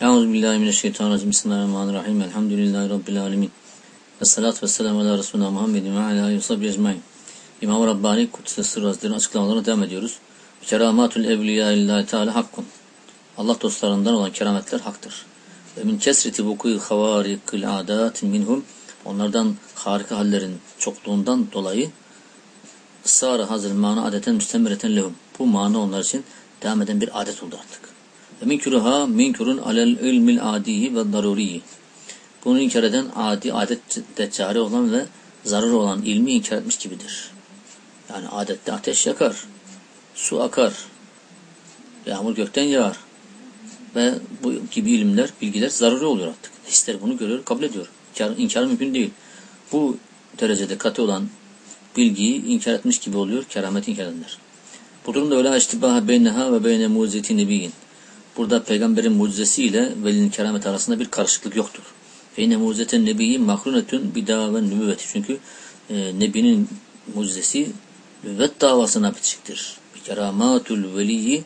Euzubillahimineşşeytanirracim. Bismillahirrahmanirrahim. Elhamdülillahi Rabbil alemin. Ve salatu ve selamu ala Resulüna Muhammedin ve ala ve ecmain. İmam-ı Rabbani Kudüs'e Sırrı Hazretleri'nin açıklamalarına devam ediyoruz. Keramatul evliya illahi teala hakkun. Allah dostlarından olan kerametler haktır. Ve min kesreti vuku'i havarikil adatin minhum. Onlardan harika hallerin çokluğundan dolayı ısrarı hazır mana adeten müstemireten lehum. Bu mana onlar için devam eden bir adet oldu artık. Minkuruha minkurun alel ilmil adihi ve daruriyi. Bunu inkar eden adi, adet deccari olan ve zarar olan ilmi inkar etmiş gibidir. Yani adette ateş yakar, su akar, yağmur gökten yağar ve bu gibi ilimler, bilgiler zararı oluyor artık. Hisler bunu görüyor, kabul ediyor. İnkar, inkar mümkün değil. Bu derecede katı olan bilgiyi inkar etmiş gibi oluyor keramet inkar edenler. Bu durumda öyle iştibaha beyneha ve beyne mucizeti nebiyin. Burada peygamberin mucizesi ile velinin keramet arasında bir karışıklık yoktur. Feyne mucizeten nebiyi mahrunetün bida ve nübüvveti. Çünkü e, nebinin mucizesi nübüvvet davasına bitişiktir. Keramatul veliyi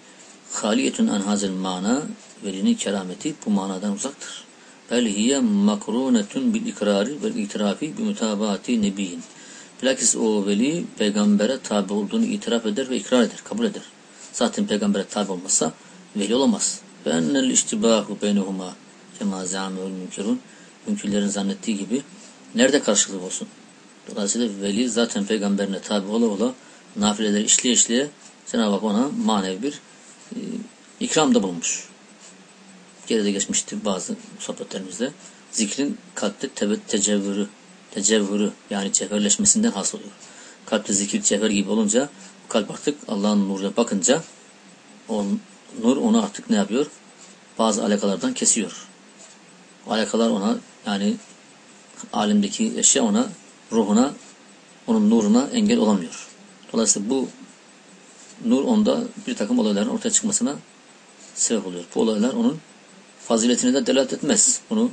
haliyetun an hazel mana velinin kerameti bu manadan uzaktır. Bel hiye makrunetun bil ikrari vel itirafi bi mutabati nebiyin. Bilakis o veli peygambere tabi olduğunu itiraf eder ve ikrar eder, kabul eder. Zaten peygambere tabi olmazsa veli olamaz. Ve ennel iştibahu beynehuma kema zâmeul münkirun. Münkirlerin zannettiği gibi nerede karşılık olsun? Dolayısıyla veli zaten peygamberine tabi ola ola nafileleri işleye işleye Cenab-ı Hak ona manevi bir e, ikramda bulmuş. Geride geçmişti bazı sohbetlerimizde. Zikrin kalpte tebe, tecevvürü, tecevvürü yani cevherleşmesinden hasıl oluyor. Kalpte zikir cevher gibi olunca kalp artık Allah'ın nuruna bakınca o nur onu artık ne yapıyor? Bazı alakalardan kesiyor. Alakalar ona yani alimdeki eşya ona ruhuna onun nuruna engel olamıyor. Dolayısıyla bu nur onda bir takım olayların ortaya çıkmasına sebep oluyor. Bu olaylar onun faziletine de delalet etmez. Bunu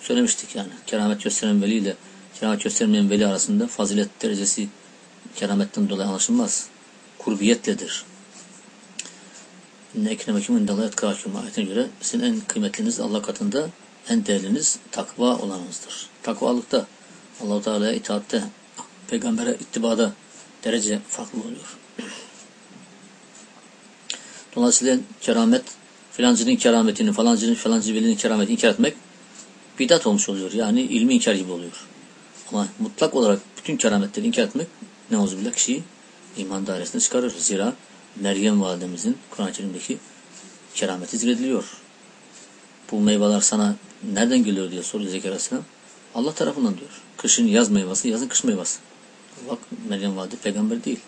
söylemiştik yani. Keramet gösteren veli ile keramet göstermeyen veli arasında fazilet derecesi kerametten dolayı anlaşılmaz. Kurbiyetledir. İnne ekremekim indallah etkâküm ayetine göre sizin en kıymetliniz Allah katında en değerliniz takva olanınızdır. Takvalıkta Allah-u Teala'ya itaatte peygambere ittibada derece farklı oluyor. Dolayısıyla keramet filancının kerametini falancının falancı velinin kerametini inkar etmek bidat olmuş oluyor. Yani ilmi inkar gibi oluyor. Ama mutlak olarak bütün kerametleri inkar etmek ne oldu kişiyi iman dairesine çıkarır. Zira Meryem validemizin Kur'an-ı Kerim'deki kerameti zikrediliyor. Bu meyveler sana nereden geliyor diye soruyor Zekeriya. Allah tarafından diyor. Kışın yaz meyvesi, yazın kış meyvesi. Bak Meryem valide peygamber değil.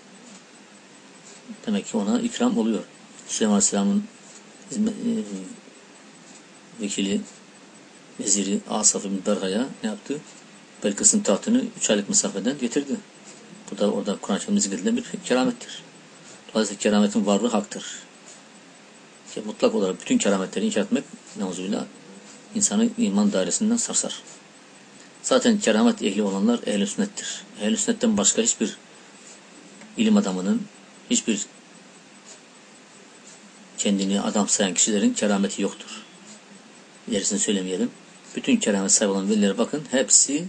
Demek ki ona ikram oluyor. Süleyman Aleyhisselam'ın e, vekili, veziri Asaf bin Berha'ya ne yaptı? Belkıs'ın tahtını üç aylık mesafeden getirdi. Bu da orada Kur'an-ı Kerim'de zikredilen bir keramettir. Dolayısıyla kerametin varlığı haktır. İşte mutlak olarak bütün kerametleri inkar etmek neuzuyla insanı iman dairesinden sarsar. Zaten keramet ehli olanlar ehl-i sünnettir. Ehl-i sünnetten başka hiçbir ilim adamının, hiçbir kendini adam sayan kişilerin kerameti yoktur. İlerisini söylemeyelim. Bütün keramet sahibi olan velilere bakın. Hepsi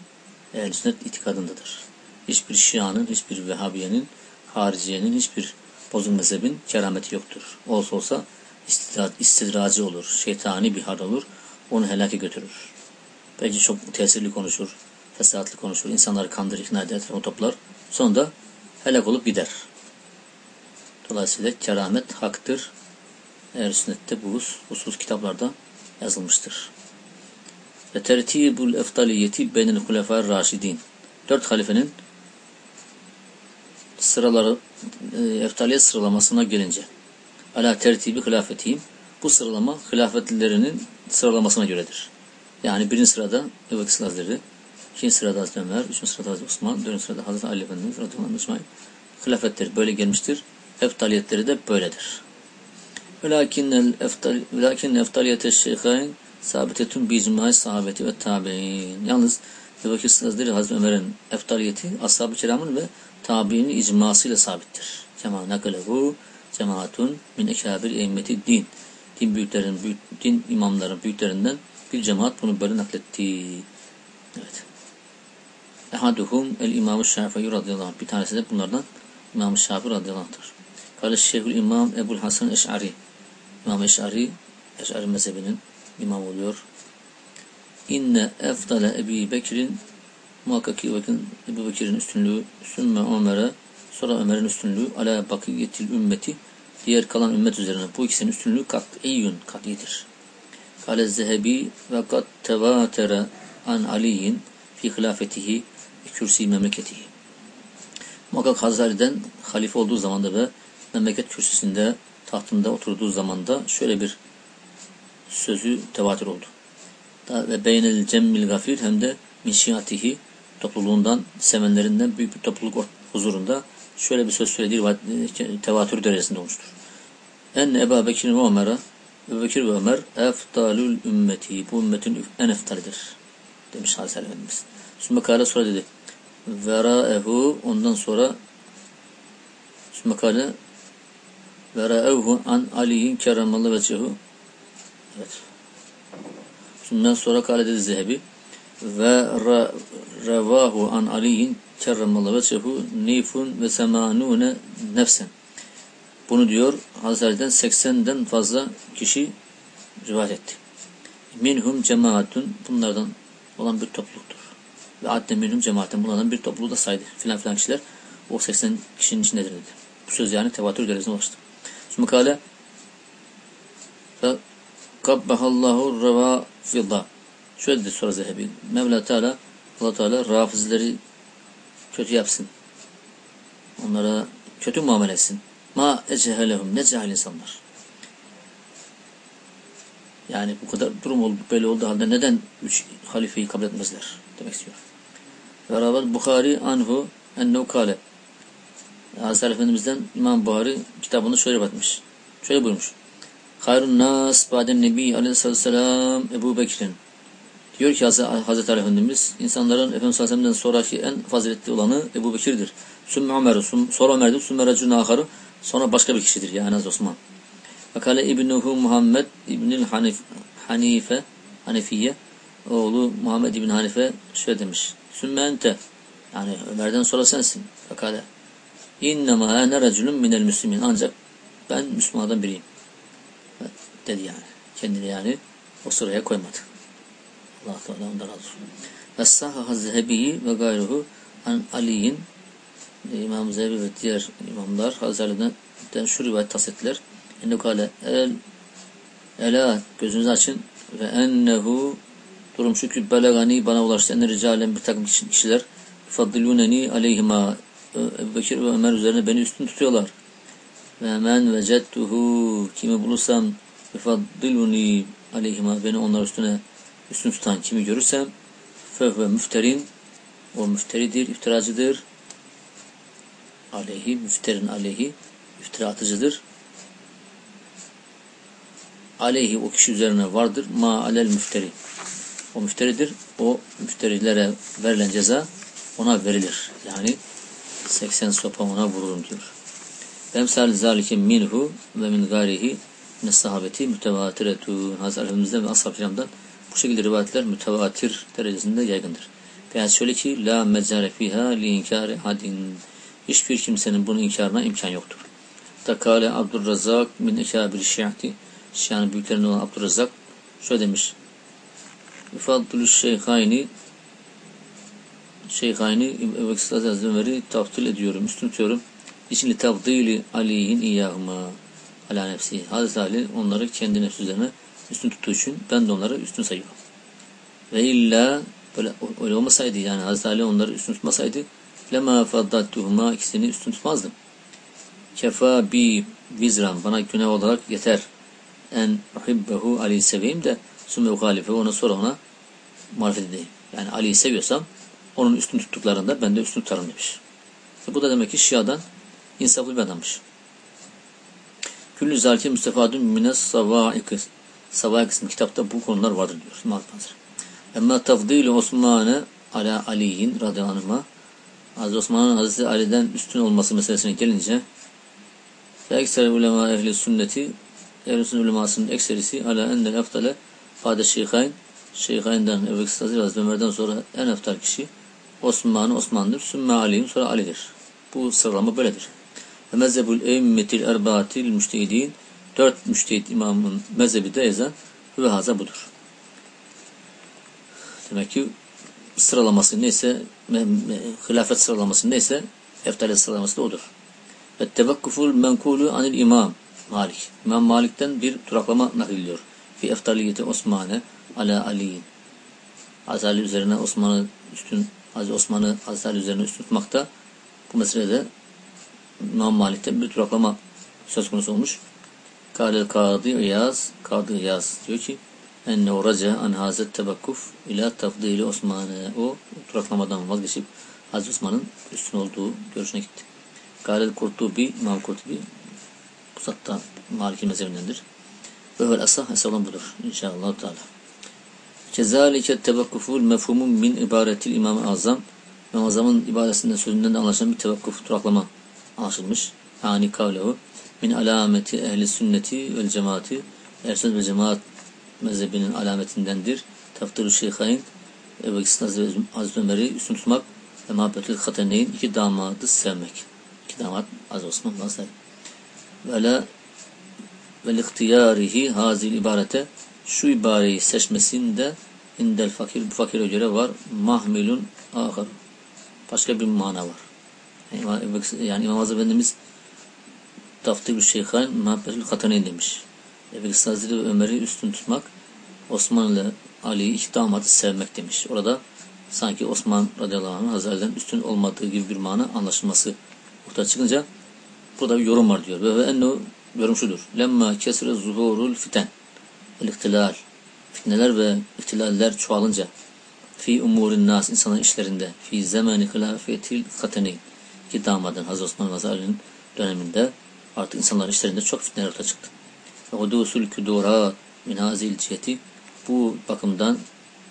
ehl-i sünnet itikadındadır. Hiçbir şianın, hiçbir vehhabiyenin, hariciyenin, hiçbir bozuk mezhebin kerameti yoktur. Olsa olsa istidracı olur, şeytani bir hal olur, onu helake götürür. Belki çok tesirli konuşur, fesatlı konuşur, insanları kandırır, ikna eder, o toplar. Sonunda helak olup gider. Dolayısıyla keramet haktır. Eğer sünnette bu husus kitaplarda yazılmıştır. Ve tertibul eftaliyeti beynel hulefâ raşidin. Dört halifenin sıraları eftaliyet sıralamasına gelince ala tertibi hilafetiyim bu sıralama hilafetlilerinin sıralamasına göredir. Yani birinci sırada Ebu Bekir Hazretleri, ikinci sırada Hazreti Ömer, üçüncü sırada Hazreti Osman, dördüncü sırada Hazreti Ali Efendimiz radıyallahu anh hilafetleri böyle gelmiştir. Eftaliyetleri de böyledir. Velakin eftaliyete şeyhain sabitetun bi icmai sahabeti ve tabi'in. Yalnız Ebu Bekir Hazretleri Hazreti Ömer'in eftaliyeti ashab-ı kiramın ve tabiinin icmasıyla sabittir. Kema nakalehu cemaatun min ekabir eymeti din. din büyüklerin, büyük, din imamların büyüklerinden bir cemaat bunu böyle nakletti. Evet. Ehaduhum el İmam-ı Şafii radıyallahu anh. Bir tanesi de bunlardan İmam-ı Şafii radıyallahu anh'tır. Kale Şeyhül İmam Ebul Hasan Eş'ari. İmam Eş'ari, Eş'ari mezhebinin imam oluyor. İnne efdale Ebi Bekir'in muhakkak ki bakın Ebu Bekir'in üstünlüğü sümme Ömer'e sonra Ömer'in üstünlüğü ala bakiyetil ümmeti diğer kalan ümmet üzerine bu ikisinin üstünlüğü kat'iyyun katidir. Kale Zehebi ve kat tevatere an Aliyin fi hilafetihi kürsi memleketihi. Muhakkak Hazari'den halife olduğu zamanda ve memleket kürsüsünde tahtında oturduğu zamanda şöyle bir sözü tevatür oldu. Ve beynel cemmil gafir hem de min topluluğundan, sevenlerinden büyük bir topluluk huzurunda şöyle bir söz söylediği tevatür derecesinde olmuştur. En Ebu Bekir ve Ömer'e Ebu Bekir ve Ömer eftalül ümmeti bu ümmetin en eftalidir demiş Hazreti Efendimiz. Sümme kâle sonra dedi verâehu ondan sonra sümme kâle verâehu an Ali'in kerramallahu vecehu evet Sümme sonra kâle dedi Zehebi ve revahu an Ali'in kerramallahu vecehu nifun ve semanune nefsen bunu diyor Hazretleri'den 80'den fazla kişi rivayet etti. Minhum cemaatun bunlardan olan bir topluluktur. Ve adde minhum cemaatin bunlardan bir topluluğu da saydı. Filan filan kişiler o 80 kişinin içindedir dedi. Bu söz yani tevatür derecesine ulaştı. Şimdi kale kabbahallahu revafidda şöyle dedi sonra Zehebi. Mevla Teala Allah Teala rafizleri kötü yapsın. Onlara kötü muamele etsin. Ma ecehelehum ne cahil insanlar. Yani bu kadar durum oldu, böyle olduğu halde neden üç halifeyi kabul etmezler demek istiyor. Ve Rabbel Bukhari anhu ennehu kale. Hazreti Efendimiz'den İmam Buhari kitabını şöyle batmış. Şöyle buyurmuş. Hayrun nas ba'den nebi aleyhisselam Ebu Bekir'in. Diyor ki Hazreti Ali Efendimiz insanların Efendimiz Aleyhisselam'dan sonraki en faziletli olanı Ebu Bekir'dir. Sümme Ömer, sonra Ömer'dir, sümme Recun Aharı, sonra başka bir kişidir yani az Osman. Fakale İbnuhu Muhammed İbnül Hanif, Hanife, Hanefiye, oğlu Muhammed İbn Hanife şöyle demiş. Sümme ente, yani Ömer'den sonra sensin. Fakale, İnnemâ ene reculun minel müslimin, ancak ben Müslümanlardan biriyim. Dedi yani. Kendini yani o sıraya koymadı. Allah Teala ondan razı olsun. Es-Sahaha Zehebi'yi ve gayruhu an Ali'in İmam Zehebi ve diğer imamlar Hazretlerinden şu rivayet tasdikler. İnne kale el ela gözünüzü açın ve ennehu durum şu ki belegani bana ulaştı enne ricalen bir takım kişiler faddiluneni aleyhima Ebu Bekir ve Ömer üzerine beni üstün tutuyorlar. Ve men vecettuhu kimi bulursam faddiluni aleyhima beni onlar üstüne üstün tutan kimi görürsem fehve müfterin o müfteridir, iftiracıdır. Aleyhi, müfterin aleyhi, iftira atıcıdır. Aleyhi o kişi üzerine vardır. Ma alel müfteri. O müfteridir. O müfterilere verilen ceza ona verilir. Yani 80 sopa ona vururum diyor. Emsal zalike minhu ve min garihi min sahabeti mütevatiretun. Hazreti Efendimiz'den ve ashab-ı bu şekilde rivayetler mütevatir derecesinde yaygındır. Beyaz şöyle ki la mezare fiha li inkari hadin. Hiçbir kimsenin bunun inkarına imkan yoktur. Takale Abdurrazak min ekabir şiati. Şia'nın büyüklerinden olan Abdurrazak şöyle demiş. İfaddülü şeyhayni şeyhayni Ebu Bekir Hazretleri Ömer'i ediyorum, üstün tutuyorum. İçinli tafdili aliyin iyahıma ala nefsi. Hazreti Ali onları kendi nefsi üzerine üstün tuttuğu için ben de onları üstün sayıyorum. Ve illa böyle öyle olmasaydı yani Hazreti Ali onları üstün tutmasaydı lema faddattuhuma ikisini üstün tutmazdım. Kefa bi vizran bana günah olarak yeter. En uhibbehu Ali'yi seveyim de sümme uhalife ona sonra ona marifet edeyim. Yani Ali'yi seviyorsam onun üstün tuttuklarında ben de üstün tutarım demiş. E bu da demek ki Şia'dan insaflı bir adammış. Küllü zalike müstefadun mines savâikı Sabah kısmı kitapta bu konular vardır diyor. Mahfazır. Ama tafdili Osman'ı ala Ali'in radıyallahu anh'a Hazreti Osman'ın Hazreti Ali'den üstün olması meselesine gelince ekser ulema ehli sünneti ehl sünnet ulemasının ekserisi ala ennel eftale fade şeyhayn şeyhaynden Ebu Bekir Hazreti Ömer'den sonra en eftal kişi Osman Osman'dır. Sümme Ali'nin sonra Ali'dir. Bu sıralama böyledir. Ve mezhebul eymmetil erbaatil müştehidin dört müştehid imamın mezhebi de ezen ve haza budur. Demek ki sıralaması neyse hilafet sıralaması neyse eftalet sıralaması da odur. Ve tevekkuful menkulu anil imam Malik. İmam Malik'ten bir duraklama nakiliyor. Fi eftaliyeti Osman'e ala Ali'in. Hazreti üzerine Osman'ı üstün Hazreti Osman'ı Hazreti üzerine üstün tutmakta bu meselede İmam Malik'ten bir duraklama söz konusu olmuş. Kâlel Kadı İyaz Kadı İyaz diyor ki enne raca an hazet tebakkuf ila tafdili Osman'ı o duraklamadan vazgeçip Hazreti Osman'ın üstün olduğu görüşüne gitti. Kâlel Kurtubi İmam Kurtubi bu zatta Malik'in mezhebindendir. Ve vel asah hesabından budur. İnşallah Teala. Kezalike tevakkuful mefhumun min ibaretil İmam-ı Azam. İmam Azam'ın ibadesinden sözünden de anlaşılan bir tevakkuf, duraklama anlaşılmış. Yani kavlehu min alameti ehli sünneti vel cemaati sünnet ve cemaat mezhebinin alametindendir. Taftir-i Şeyhayn Ebu Bekir Hazreti Ömer'i üstün tutmak ve muhabbetül hateneyn iki damadı sevmek. İki damat Hazreti Osman Hazreti ve la ve ihtiyarihi hazil ibarete şu ibareyi seçmesinde indel fakir bu fakire göre var mahmilun ahar başka bir mana var. Yani İmam Azam Taftir-i Şeyhain Muhabbetül Hataneyn demiş. Ebu Hazreti Ömer'i üstün tutmak Osman ile Ali'yi iki damadı sevmek demiş. Orada sanki Osman radıyallahu anh Hazretleri'den üstün olmadığı gibi bir mana anlaşılması ortaya çıkınca burada bir yorum var diyor. Ve ennu yorum şudur. Lemma kesre zuhurul fiten el fitneler ve ihtilaller çoğalınca fi umurin nas insanın işlerinde fi zamani hilafetil kateni ki damadın Hazreti Osman Vazali'nin döneminde artık insanların işlerinde çok fitneler ortaya çıktı. Ve hudusul küdura min hazil ciheti bu bakımdan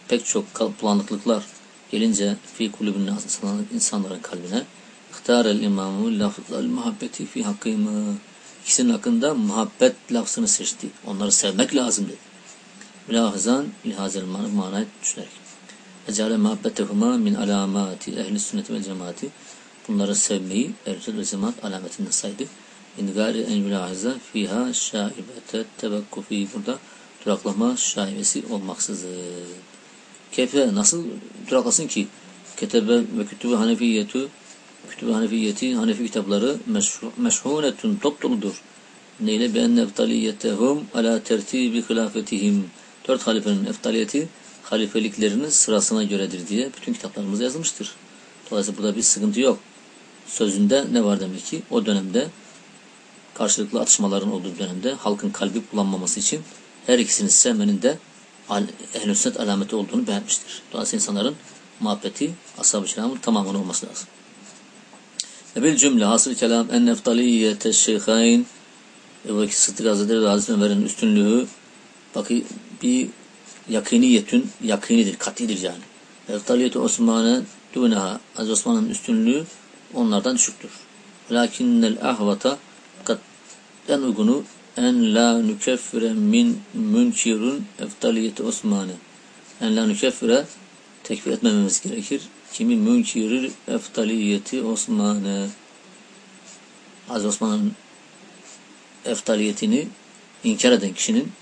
pek çok bulanıklıklar gelince fi kulübün nas insanların kalbine ihtarel imamu lafzal muhabbeti fi hakkımı ikisinin hakkında muhabbet lafzını seçti. Onları sevmek lazım dedi. Mülahazan lihazel manayı düşünerek. Ecale muhabbetehuma min alamati ehli sünnet ve cemaati bunları sevmeyi ehl ve cemaat alametinden saydı. İn gari en mülahaza fiha şaibete tevekkufi burada duraklama şaibesi olmaksızın. Keyfe nasıl duraklasın ki? Ketebe ve kütübü hanefiyetu Kütüb-i Hanefiyeti, Hanefi kitapları meşhunetun top doludur. Neyle bi enne eftaliyetehum ala tertibi hilafetihim. Dört halifenin eftaliyeti halifeliklerinin sırasına göredir diye bütün kitaplarımızda yazılmıştır. Dolayısıyla burada bir sıkıntı yok. Sözünde ne var demek ki? O dönemde karşılıklı atışmaların olduğu dönemde halkın kalbi bulanmaması için her ikisini sevmenin de ehl sünnet alameti olduğunu beğenmiştir. Dolayısıyla insanların muhabbeti ashab-ı kiramın tamamının olması lazım. Bil cümle hasıl kelam en eftaliyete şeyhayn Ebu Bekir Sıddık Hazretleri ve Hazreti Ömer'in üstünlüğü bakı bir yakiniyetün yakinidir, katidir yani. Eftaliyeti Osman'ı dunaha Hazreti Osman'ın üstünlüğü onlardan düşüktür. Lakinnel ahvata en uygunu en la nükeffire min münkirun eftaliyeti Osman'ı. En la nükeffire tekfir etmememiz gerekir kimi münkirir eftaliyeti Osman'ı Az Osman'ın eftaliyetini inkar eden kişinin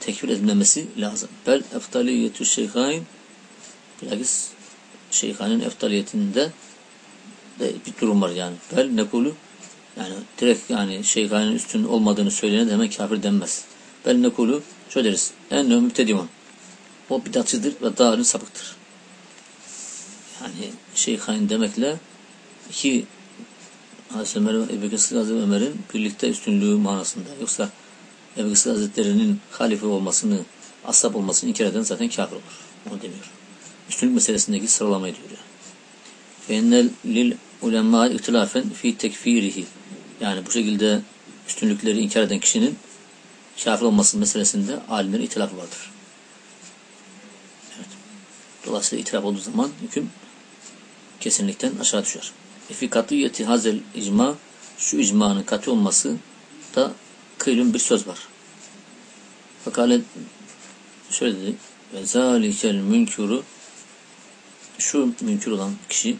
tekfir edilmemesi lazım. Bel eftaliyetü şeyhain bilakis şeyhanin eftaliyetinde de bir durum var yani. Bel nekulu yani direkt yani şeyhanin üstün olmadığını söyleyene de hemen kafir denmez. Bel nekulu şöyle deriz. En mübtedimun. O bidatçıdır ve dağın sapıktır hani şeyhain demekle iki Hazreti Ömer ve Ebu Bekir Hazreti Ömer'in birlikte üstünlüğü manasında. Yoksa Ebu Bekir Hazretleri'nin halife olmasını, asap olmasını inkar eden zaten kafir olur. Onu demiyor. Üstünlük meselesindeki sıralamayı diyor yani. Fennel lil ulema ihtilafen fi tekfirihi. Yani bu şekilde üstünlükleri inkar eden kişinin kafir olması meselesinde alimlerin ihtilafı vardır. Evet. Dolayısıyla itiraf olduğu zaman hüküm kesinlikten aşağı düşer. Fi katiyeti hazel icma şu icmanın katı olması da kıylın bir söz var. Fakale şöyle dedi. Ve zalikel münkürü şu münkür olan kişi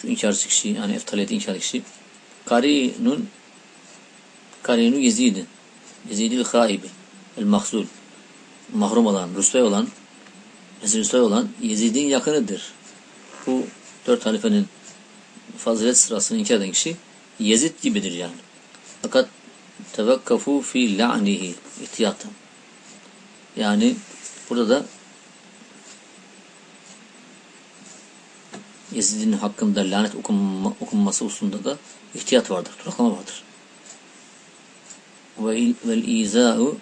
şu inkarcı kişi yani eftaliyeti inkar kişi Karinun Karinu Yezid'in Yezid'i haibi el mahzul mahrum olan, rüsvay olan rüsvay olan Yezid'in yakınıdır. Bu dört halifenin fazilet sırasını inkar eden kişi Yezid gibidir yani. Fakat tevekkafu fi la'nihi ihtiyatan. Yani burada da Yezid'in hakkında lanet okunma, okunması hususunda da ihtiyat vardır, duraklama vardır. Ve vel iza'u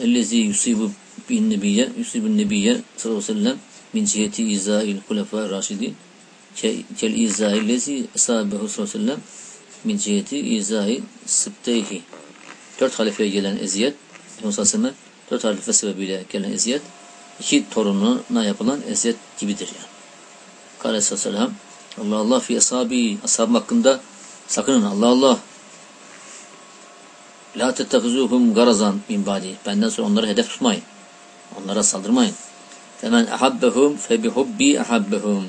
ellezi yusibu bin nebiyye yusibu nebiyye sallallahu aleyhi ve sellem min ciheti iza'il hulefa raşidin kel iza'il lezi sahabehu sallallahu aleyhi ve sellem min ciheti iza'il sıbteyhi dört halifeye gelen eziyet Efendimiz dört halife sebebiyle gelen eziyet iki torununa yapılan eziyet gibidir yani. Kale aleyhisselam Allah Allah fi ashabi ashabım hakkında sakının Allah Allah La tettehizuhum garazan min badi. Benden sonra onları hedef tutmayın. Onlara saldırmayın. Femen ahabbehum fe bihubbi ahabbehum.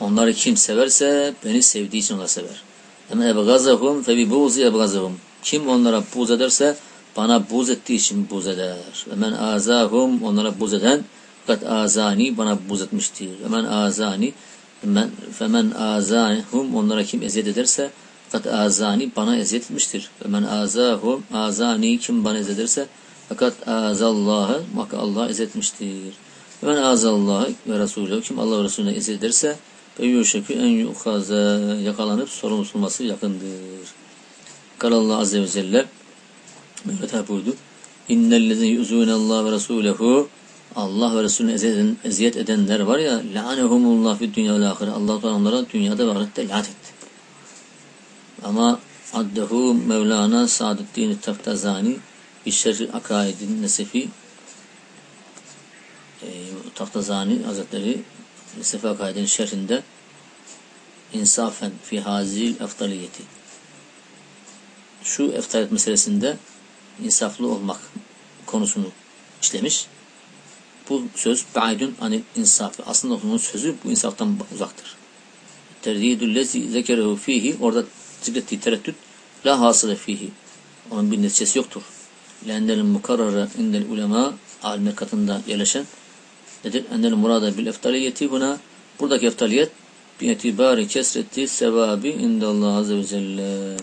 Onları kim severse beni sevdiği için onları sever. Femen ebgazahum fe bi buzi ebgazahum. Kim onlara buz ederse bana buz ettiği için buz eder. Ve men azahum onlara buz eden fakat azani bana buz etmiştir. Ve men azani men, femen azahum onlara kim eziyet ederse fakat azani bana eziyet etmiştir. Ve men azahum azani kim bana eziyet ederse fakat azallahı maka Allah eziyet etmiştir. Ve men azallahı ve Resulü kim Allah ve Resulüne eziyet ederse ve yuşekü en yuhaza yakalanıp sorumlusu yakındır. Allah Azze ve Celle böyle tabi buyurdu. İnnellezine yüzûne Allah ve Resulehu Allah ve Resulüne eziyet, edenler var ya la'anehumullah fi dünya ve ahire. Allah Teala onlara dünyada ve ahirette lanet etti. Ama addehu Mevlana Saadettin Taftazani Bişşerri Akaidin Nesefi e, Taftazani Hazretleri Nesefi Akaidin şerhinde insafen fi hazil eftaliyeti şu eftaret meselesinde insaflı olmak konusunu işlemiş. Bu söz ba'idun anil insafı. Aslında onun sözü bu insaftan uzaktır. Terdidü lezi zekerehu fihi orada zikrettiği tereddüt la hasıle fihi. Onun bir neticesi yoktur. Lendel mukarrara indel ulema alimler katında yerleşen nedir? Endel murada bil eftaliyeti buna buradaki eftaliyet bi itibari kesretti sevabi indallah azze ve celle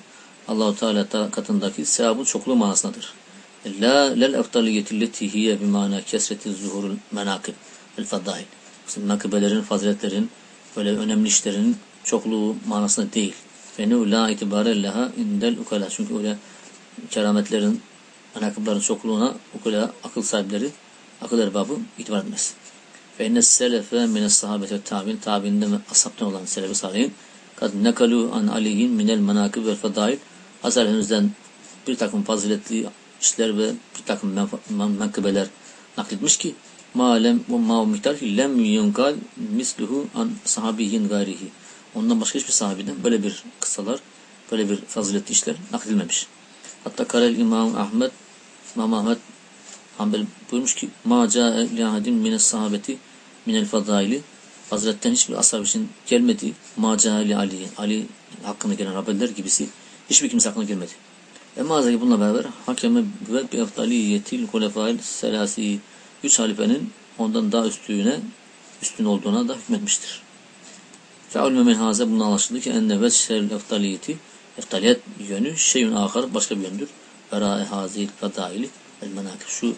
Allahu Teala katındaki sevabın çokluğu manasındadır. La lel eftaliyeti leti hiye bimana kesreti zuhurul menakib el fadail. Menkıbelerin, faziletlerin, böyle önemli işlerin çokluğu manasında değil. Fenu la itibare leha indel ukala. Çünkü öyle kerametlerin, menakıbların çokluğuna ukala akıl sahipleri, akıl erbabı itibar etmez. Fe inne selefe mine sahabete tabi'in tabi'inde ashabtan olan selefi salihin kad nekalu an aliyin minel menakib ve fadail Hazar Efendimiz'den bir takım faziletli işler ve bir takım menkıbeler nakletmiş ki malem ve ma miktar lem yunkal misluhu an sahabiyyin gayrihi. Ondan başka hiçbir sahabiden böyle bir kısalar, böyle bir faziletli işler nakledilmemiş. Hatta Karel İmam Ahmet, İmam Ahmet Hanbel buyurmuş ki ma ca'e li'ahadin mines sahabeti minel fadaili Hazretten hiçbir ashab için gelmedi. Ma ca'e li Ali, Ali hakkında gelen haberler gibisi Hiçbir kimse aklına girmedi. Ve mağazaki bununla beraber hakeme ve bi eftaliyetil hulefail selasi üç halifenin ondan daha üstüne üstün olduğuna da hükmetmiştir. Fe'ulme men haze bundan anlaşıldı ki enne veçşel eftaliyeti eftaliyet yönü şeyün ahar başka bir yöndür. Vera hazil fadaili el menakib şu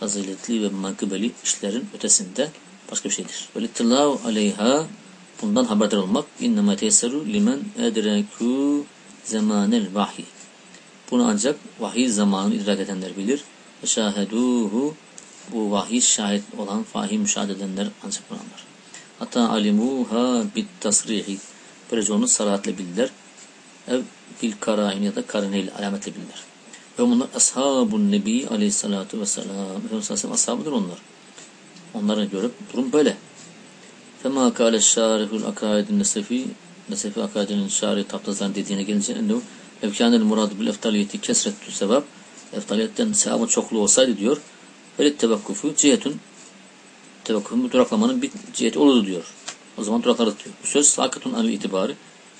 faziletli ve mankıbeli işlerin ötesinde başka bir şeydir. Ve littillav aleyha bundan haberdar olmak inneme teyseru limen edreku zamanel vahiy. Bunu ancak vahiy zamanı idrak edenler bilir. Ve bu vahiy şahit olan, fahim müşahede edenler ancak bunu anlar. Hatta alimuha bit tasrihi. Böylece onu sarahatle bilirler. Ev bil karain ya da karineyle alametle bilirler. Ve bunlar ashabun nebi aleyhissalatu vesselam. Efendimiz aleyhisselam ashabıdır onlar. Onlara göre durum böyle. Fema kâle şârihul akaidin nesefi Nesefi Akadi'nin şari Taptazan dediğine gelince ennehu evkânel muradu bil eftaliyeti kesrettü sevap eftaliyetten sevabın çokluğu olsaydı diyor velit tevakkufu cihetun tevakkufun duraklamanın bir ciheti olurdu diyor. O zaman duraklarız diyor. Bu söz sakatun anil itibarı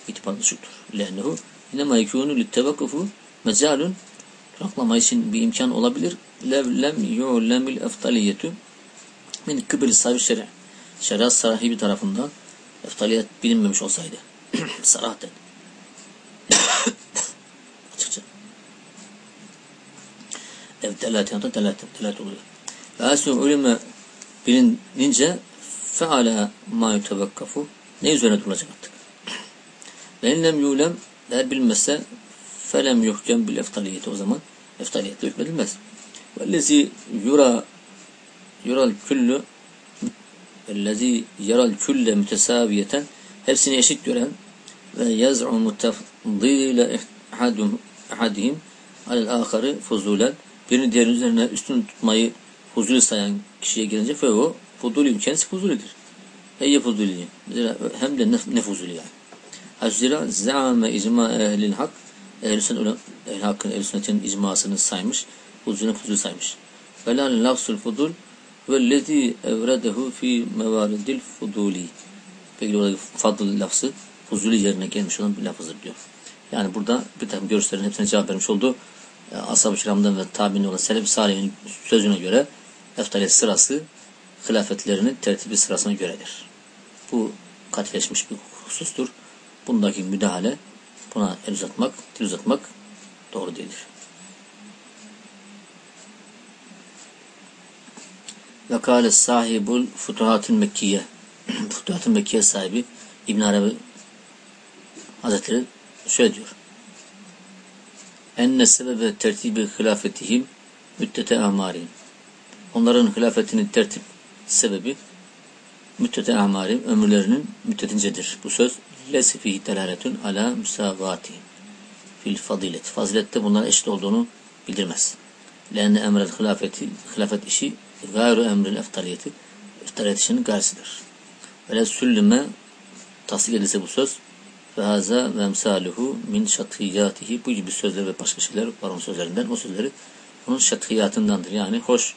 itibar düşüktür. Lennehu inema yekûnü lit tevakkufu mecalun duraklama için bir imkan olabilir. Lev lem yu'lemil eftaliyetü min kıbri sahibi şer'i. Şeriat sahibi tarafından eftaliyet bilinmemiş olsaydı. Sarahaten. Açıkça. Ev delat yanında delat, delat oluyor. Ve asıl uleme bilinince feala ma yutevekkafu ne üzerine durulacak artık. Ve enlem yulem eğer bilmezse felem yuhkem bil eftaliyeti o zaman eftaliyetle hükmedilmez. Vellezi yura yural küllü vellezi yaral külle mütesaviyeten hepsini eşit gören ve yaz'umu tefdile ahadihim alel ahari fuzulen birini diğerinin üzerine üstün tutmayı fuzuli sayan kişiye gelince fe o fuzuli kendisi fuzulidir. Eye fuzuli. Zira hem de ne, fuzuli yani. Hazira zâme icma ehlil hak ehl-i sünnet ehl hakkın ehl sünnetin icmasını saymış. Fuzulini fuzuli saymış. Ve la lafzul fudul vellezî evredehu fi mevaridil fuduli. Peki oradaki fadıl lafzı fuzuli yerine gelmiş olan bir lafızdır diyor. Yani burada bir takım görüşlerin hepsine cevap vermiş oldu. E, Ashab-ı kiramdan ve tabi'nin olan Selef-i Salih'in sözüne göre eftaliyet sırası hilafetlerinin tertibi sırasına göredir. Bu katileşmiş bir husustur. Bundaki müdahale buna el uzatmak, dil uzatmak doğru değildir. Ve kâle sahibul futuhatül Mekkiye Mekkiye sahibi İbn Arabi Hazretleri şöyle diyor. Enne sebebe tertibi hilafetihim müddete amarihim. Onların hilafetinin tertip sebebi müddete amarihim ömürlerinin müddetincedir. Bu söz lesi fihi delaletun ala müsavati fil fazilet. Fazilette bunların eşit olduğunu bildirmez. Lenne emrel hilafeti, hilafet işi gayru emril eftaliyeti, eftaliyet işinin gayrısıdır. Ve süllüme tasdik edilse bu söz ve haza ve emsaluhu min şatiyatihi bu gibi sözler ve başka şeyler var onun sözlerinden. O sözleri onun şatiyatındandır. Yani hoş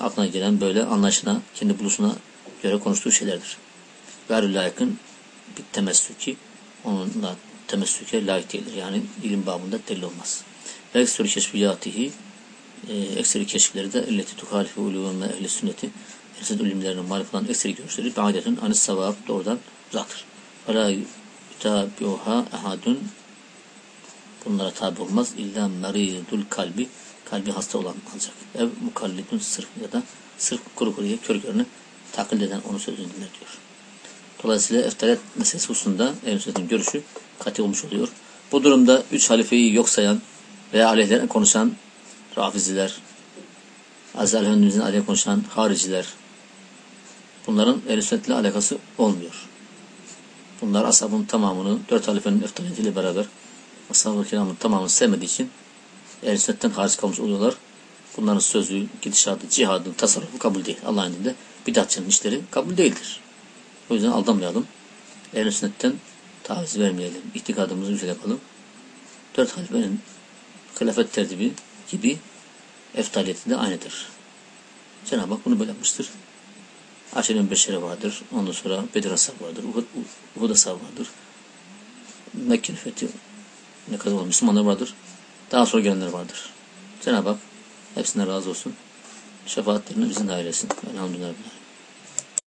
aklına gelen böyle anlayışına, kendi buluşuna göre konuştuğu şeylerdir. Gayrı layıkın bir temessüki onunla temessüke layık değildir. Yani ilim babında delil olmaz. Ve ekseri keşfiyatihi e, ekseri keşifleri de illeti tuhalifi ve ehli sünneti Ersed ilimlerinin olan ekseri görüşleri ba'detun anis savab doğrudan uzaktır. Fela tabi'uha ahadun bunlara tabi olmaz. İlla meridul kalbi kalbi hasta olan ancak. Ev mukallidun sırf ya da sırf kuru kuruya kör görünü taklit eden onu sözünü dinler diyor. Dolayısıyla eftaret meselesi hususunda ehl görüşü katı olmuş oluyor. Bu durumda üç halifeyi yok sayan veya aleyhlerine konuşan rafiziler, Azal Efendimizin aleyhine konuşan hariciler, bunların ehl alakası olmuyor. Bunlar ashabın tamamını, dört halifenin eftaliyetiyle beraber ashab-ı kiramın tamamını sevmediği için ehl hariç kalmış oluyorlar. Bunların sözü, gidişatı, cihadı, tasarrufu kabul değil. Allah'ın dinde bidatçının işleri kabul değildir. O yüzden aldanmayalım. ehl sünnetten taviz vermeyelim. İtikadımızı güzel yapalım. Dört halifenin hilafet tertibi gibi eftaliyeti de aynıdır. Cenab-ı Hak bunu böyle yapmıştır. Aşirin beşeri vardır. Ondan sonra Bedir Ashab vardır. Uhud, Uhud Ashab vardır. Mekke fethi ne kadar olan Müslümanlar vardır. Daha sonra gelenler vardır. Cenab-ı Hak hepsine razı olsun. Şefaatlerini bizimle ailesin. Elhamdülillah.